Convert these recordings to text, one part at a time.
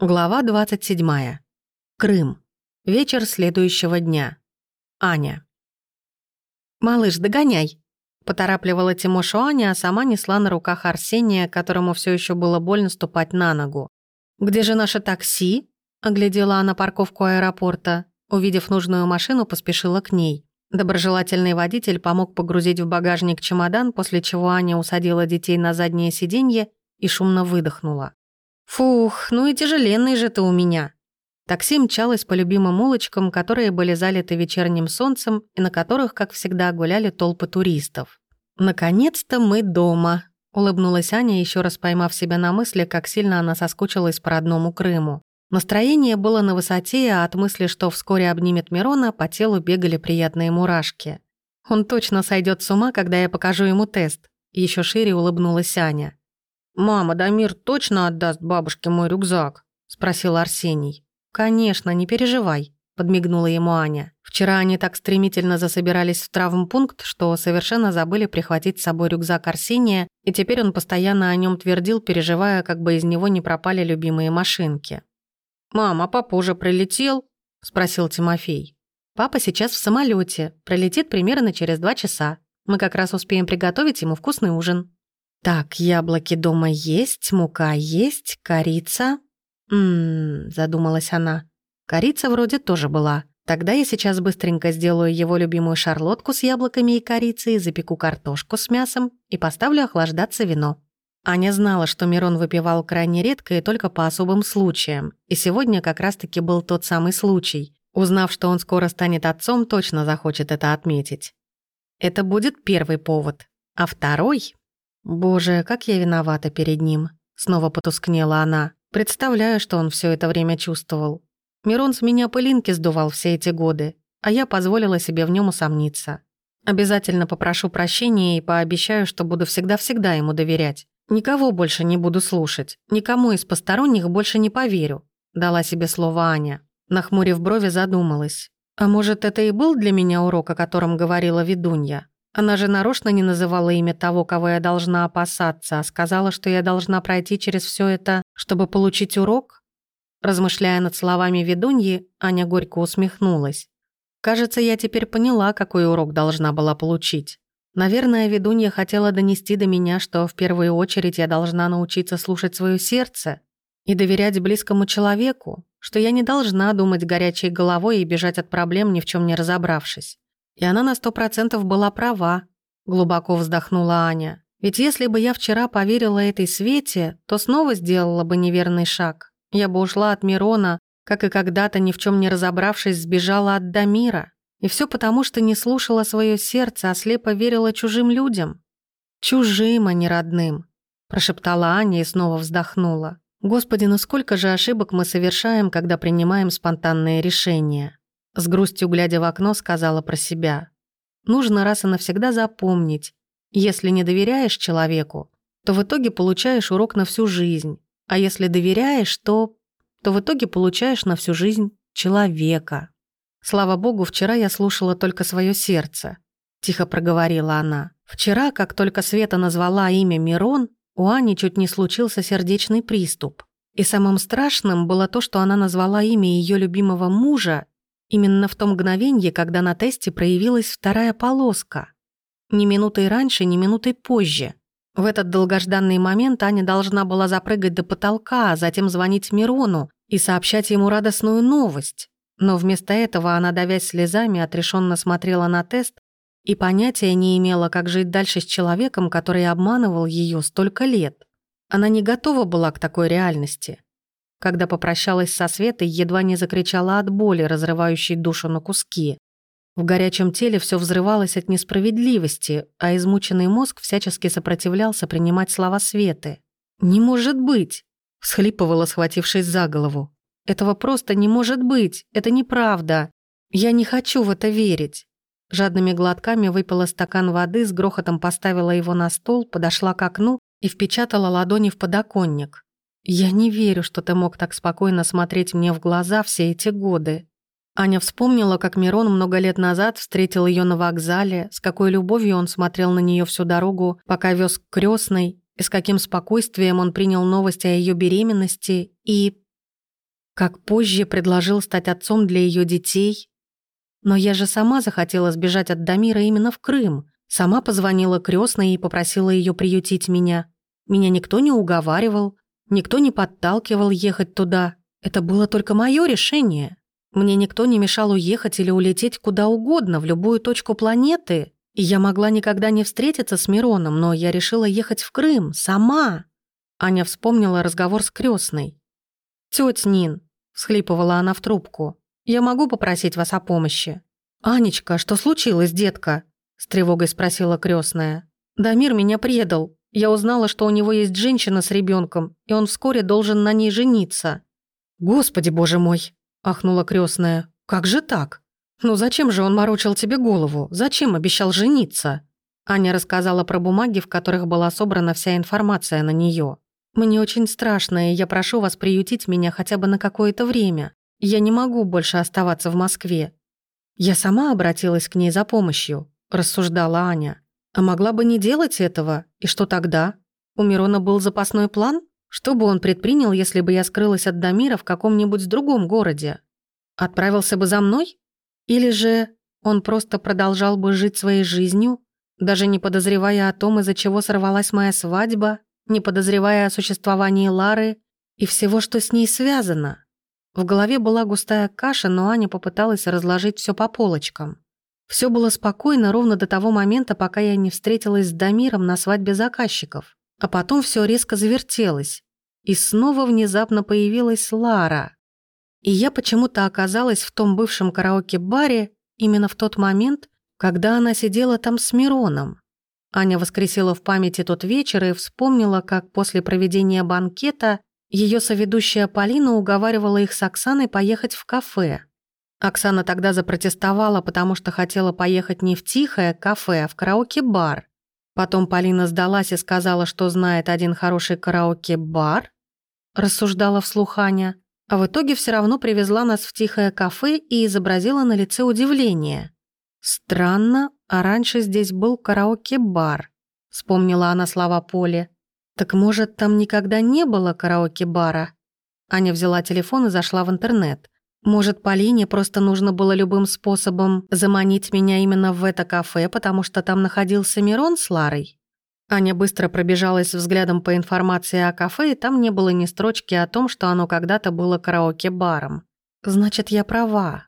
Глава 27. Крым. Вечер следующего дня. Аня. «Малыш, догоняй!» — поторапливала Тимошу Аня, а сама несла на руках Арсения, которому все еще было больно ступать на ногу. «Где же наше такси?» — оглядела она парковку аэропорта. Увидев нужную машину, поспешила к ней. Доброжелательный водитель помог погрузить в багажник чемодан, после чего Аня усадила детей на заднее сиденье и шумно выдохнула. Фух, ну и тяжеленный же ты у меня. Такси мчалось по любимым улочкам, которые были залиты вечерним солнцем и на которых, как всегда, гуляли толпы туристов. «Наконец-то мы дома», — улыбнулась Аня, еще раз поймав себя на мысли, как сильно она соскучилась по родному Крыму. Настроение было на высоте, а от мысли, что вскоре обнимет Мирона, по телу бегали приятные мурашки. «Он точно сойдет с ума, когда я покажу ему тест», — еще шире улыбнулась Аня. «Мама, Дамир точно отдаст бабушке мой рюкзак?» – спросил Арсений. «Конечно, не переживай», – подмигнула ему Аня. Вчера они так стремительно засобирались в травмпункт, что совершенно забыли прихватить с собой рюкзак Арсения, и теперь он постоянно о нем твердил, переживая, как бы из него не пропали любимые машинки. Мама, а папа уже прилетел?» – спросил Тимофей. «Папа сейчас в самолете, пролетит примерно через два часа. Мы как раз успеем приготовить ему вкусный ужин», так, яблоки дома есть, мука есть, корица. Ммм, задумалась она. Корица вроде тоже была. Тогда я сейчас быстренько сделаю его любимую шарлотку с яблоками и корицей, запеку картошку с мясом и поставлю охлаждаться вино. Аня знала, что Мирон выпивал крайне редко и только по особым случаям. И сегодня как раз-таки был тот самый случай. Узнав, что он скоро станет отцом, точно захочет это отметить. Это будет первый повод. А второй Боже, как я виновата перед ним. Снова потускнела она, представляя, что он все это время чувствовал. Мирон с меня пылинки сдувал все эти годы, а я позволила себе в нем усомниться. Обязательно попрошу прощения и пообещаю, что буду всегда-всегда ему доверять. Никого больше не буду слушать, никому из посторонних больше не поверю, дала себе слово Аня. Нахмурив брови, задумалась. А может, это и был для меня урок, о котором говорила ведунья? Она же нарочно не называла имя того, кого я должна опасаться, а сказала, что я должна пройти через все это, чтобы получить урок? Размышляя над словами ведуньи, Аня горько усмехнулась. Кажется, я теперь поняла, какой урок должна была получить. Наверное, ведунья хотела донести до меня, что в первую очередь я должна научиться слушать свое сердце и доверять близкому человеку, что я не должна думать горячей головой и бежать от проблем, ни в чем не разобравшись. И она на сто процентов была права, глубоко вздохнула Аня. Ведь если бы я вчера поверила этой Свете, то снова сделала бы неверный шаг. Я бы ушла от Мирона, как и когда-то, ни в чем не разобравшись, сбежала от Дамира. И все потому, что не слушала свое сердце, а слепо верила чужим людям. «Чужим, а не родным», – прошептала Аня и снова вздохнула. «Господи, ну сколько же ошибок мы совершаем, когда принимаем спонтанные решения?» С грустью глядя в окно, сказала про себя. Нужно раз и навсегда запомнить. Если не доверяешь человеку, то в итоге получаешь урок на всю жизнь. А если доверяешь, то... то в итоге получаешь на всю жизнь человека. Слава богу, вчера я слушала только свое сердце. Тихо проговорила она. Вчера, как только Света назвала имя Мирон, у Ани чуть не случился сердечный приступ. И самым страшным было то, что она назвала имя ее любимого мужа Именно в том мгновенье, когда на тесте проявилась вторая полоска. Ни минутой раньше, ни минутой позже. В этот долгожданный момент Аня должна была запрыгать до потолка, а затем звонить Мирону и сообщать ему радостную новость. Но вместо этого она, давясь слезами, отрешенно смотрела на тест и понятия не имела, как жить дальше с человеком, который обманывал ее столько лет. Она не готова была к такой реальности. Когда попрощалась со Светой, едва не закричала от боли, разрывающей душу на куски. В горячем теле все взрывалось от несправедливости, а измученный мозг всячески сопротивлялся принимать слова Светы. «Не может быть!» — всхлипывала, схватившись за голову. «Этого просто не может быть! Это неправда! Я не хочу в это верить!» Жадными глотками выпила стакан воды, с грохотом поставила его на стол, подошла к окну и впечатала ладони в подоконник. Я не верю, что ты мог так спокойно смотреть мне в глаза все эти годы. Аня вспомнила, как Мирон много лет назад встретил ее на вокзале, с какой любовью он смотрел на нее всю дорогу, пока вез к крестной, и с каким спокойствием он принял новость о ее беременности и... как позже предложил стать отцом для ее детей. Но я же сама захотела сбежать от Дамира именно в Крым. Сама позвонила крестной и попросила ее приютить меня. Меня никто не уговаривал, Никто не подталкивал ехать туда. Это было только мое решение. Мне никто не мешал уехать или улететь куда угодно, в любую точку планеты. И я могла никогда не встретиться с Мироном, но я решила ехать в Крым, сама. Аня вспомнила разговор с крестной. «Тёть Нин», — всхлипывала она в трубку, — «я могу попросить вас о помощи?» «Анечка, что случилось, детка?» — с тревогой спросила крестная. «Дамир меня предал. Я узнала, что у него есть женщина с ребенком, и он вскоре должен на ней жениться. «Господи, боже мой!» – ахнула крестная. «Как же так? Ну зачем же он морочил тебе голову? Зачем обещал жениться?» Аня рассказала про бумаги, в которых была собрана вся информация на нее. «Мне очень страшно, и я прошу вас приютить меня хотя бы на какое-то время. Я не могу больше оставаться в Москве». «Я сама обратилась к ней за помощью», – рассуждала Аня. А могла бы не делать этого, и что тогда? У Мирона был запасной план? Что бы он предпринял, если бы я скрылась от Дамира в каком-нибудь другом городе? Отправился бы за мной? Или же он просто продолжал бы жить своей жизнью, даже не подозревая о том, из-за чего сорвалась моя свадьба, не подозревая о существовании Лары и всего, что с ней связано? В голове была густая каша, но Аня попыталась разложить все по полочкам. Все было спокойно ровно до того момента, пока я не встретилась с Дамиром на свадьбе заказчиков. А потом все резко завертелось. И снова внезапно появилась Лара. И я почему-то оказалась в том бывшем караоке-баре именно в тот момент, когда она сидела там с Мироном. Аня воскресила в памяти тот вечер и вспомнила, как после проведения банкета ее соведущая Полина уговаривала их с Оксаной поехать в кафе. Оксана тогда запротестовала, потому что хотела поехать не в тихое кафе, а в караоке-бар. Потом Полина сдалась и сказала, что знает один хороший караоке-бар, рассуждала вслух Аня, а в итоге все равно привезла нас в тихое кафе и изобразила на лице удивление. «Странно, а раньше здесь был караоке-бар», — вспомнила она слова Поли. «Так, может, там никогда не было караоке-бара?» Аня взяла телефон и зашла в интернет — может, Полине просто нужно было любым способом заманить меня именно в это кафе, потому что там находился Мирон с Ларой? Аня быстро пробежалась взглядом по информации о кафе, и там не было ни строчки о том, что оно когда-то было караоке-баром. «Значит, я права».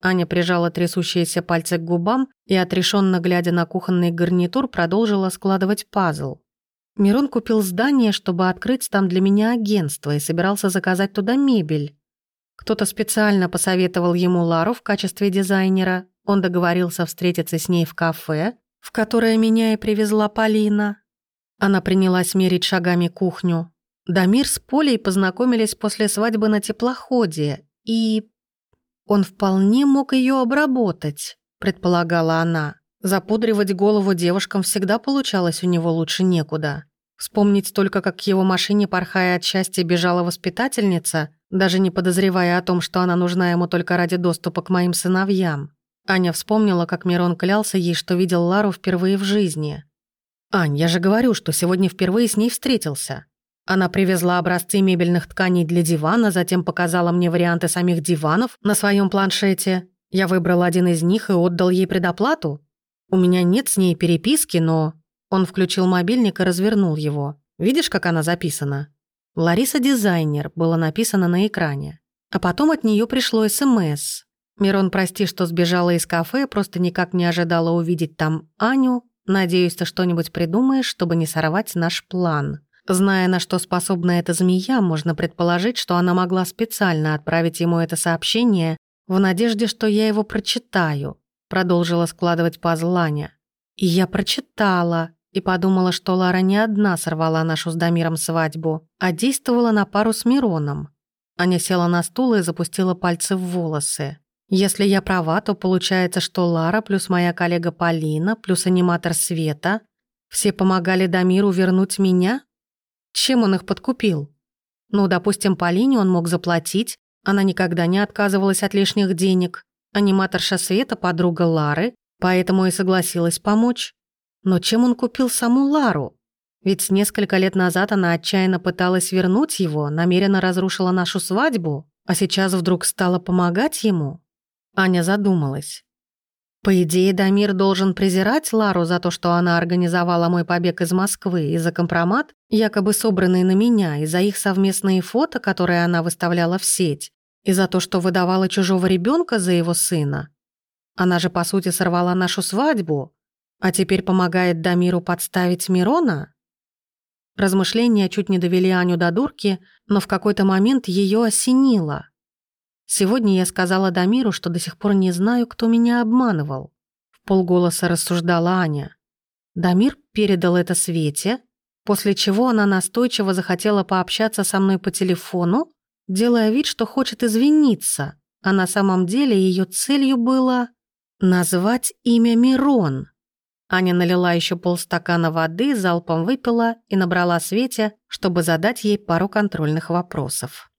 Аня прижала трясущиеся пальцы к губам и, отрешенно глядя на кухонный гарнитур, продолжила складывать пазл. Мирон купил здание, чтобы открыть там для меня агентство, и собирался заказать туда мебель. Кто-то специально посоветовал ему Лару в качестве дизайнера. Он договорился встретиться с ней в кафе, в которое меня и привезла Полина. Она принялась мерить шагами кухню. Дамир с Полей познакомились после свадьбы на теплоходе, и... Он вполне мог ее обработать, предполагала она. Запудривать голову девушкам всегда получалось у него лучше некуда. Вспомнить только, как к его машине, порхая от счастья, бежала воспитательница, даже не подозревая о том, что она нужна ему только ради доступа к моим сыновьям. Аня вспомнила, как Мирон клялся ей, что видел Лару впервые в жизни. «Ань, я же говорю, что сегодня впервые с ней встретился. Она привезла образцы мебельных тканей для дивана, затем показала мне варианты самих диванов на своем планшете. Я выбрал один из них и отдал ей предоплату. У меня нет с ней переписки, но...» Он включил мобильник и развернул его. «Видишь, как она записана?» «Лариса Дизайнер» было написано на экране. А потом от нее пришло СМС. Эм Мирон, прости, что сбежала из кафе, просто никак не ожидала увидеть там Аню. Надеюсь, ты что-нибудь придумаешь, чтобы не сорвать наш план. Зная, на что способна эта змея, можно предположить, что она могла специально отправить ему это сообщение в надежде, что я его прочитаю. Продолжила складывать пазл Аня. И я прочитала и подумала, что Лара не одна сорвала нашу с Дамиром свадьбу, а действовала на пару с Мироном. Аня села на стул и запустила пальцы в волосы. Если я права, то получается, что Лара плюс моя коллега Полина плюс аниматор Света все помогали Дамиру вернуть меня? Чем он их подкупил? Ну, допустим, Полине он мог заплатить, она никогда не отказывалась от лишних денег. Аниматорша Света – подруга Лары, поэтому и согласилась помочь. Но чем он купил саму Лару? Ведь несколько лет назад она отчаянно пыталась вернуть его, намеренно разрушила нашу свадьбу, а сейчас вдруг стала помогать ему? Аня задумалась. По идее, Дамир должен презирать Лару за то, что она организовала мой побег из Москвы и за компромат, якобы собранный на меня, и за их совместные фото, которые она выставляла в сеть, и за то, что выдавала чужого ребенка за его сына. Она же, по сути, сорвала нашу свадьбу, а теперь помогает Дамиру подставить Мирона? Размышления чуть не довели Аню до дурки, но в какой-то момент ее осенило. Сегодня я сказала Дамиру, что до сих пор не знаю, кто меня обманывал. В полголоса рассуждала Аня. Дамир передал это Свете, после чего она настойчиво захотела пообщаться со мной по телефону, делая вид, что хочет извиниться, а на самом деле ее целью было назвать имя Мирон. Аня налила еще полстакана воды, залпом выпила и набрала Свете, чтобы задать ей пару контрольных вопросов.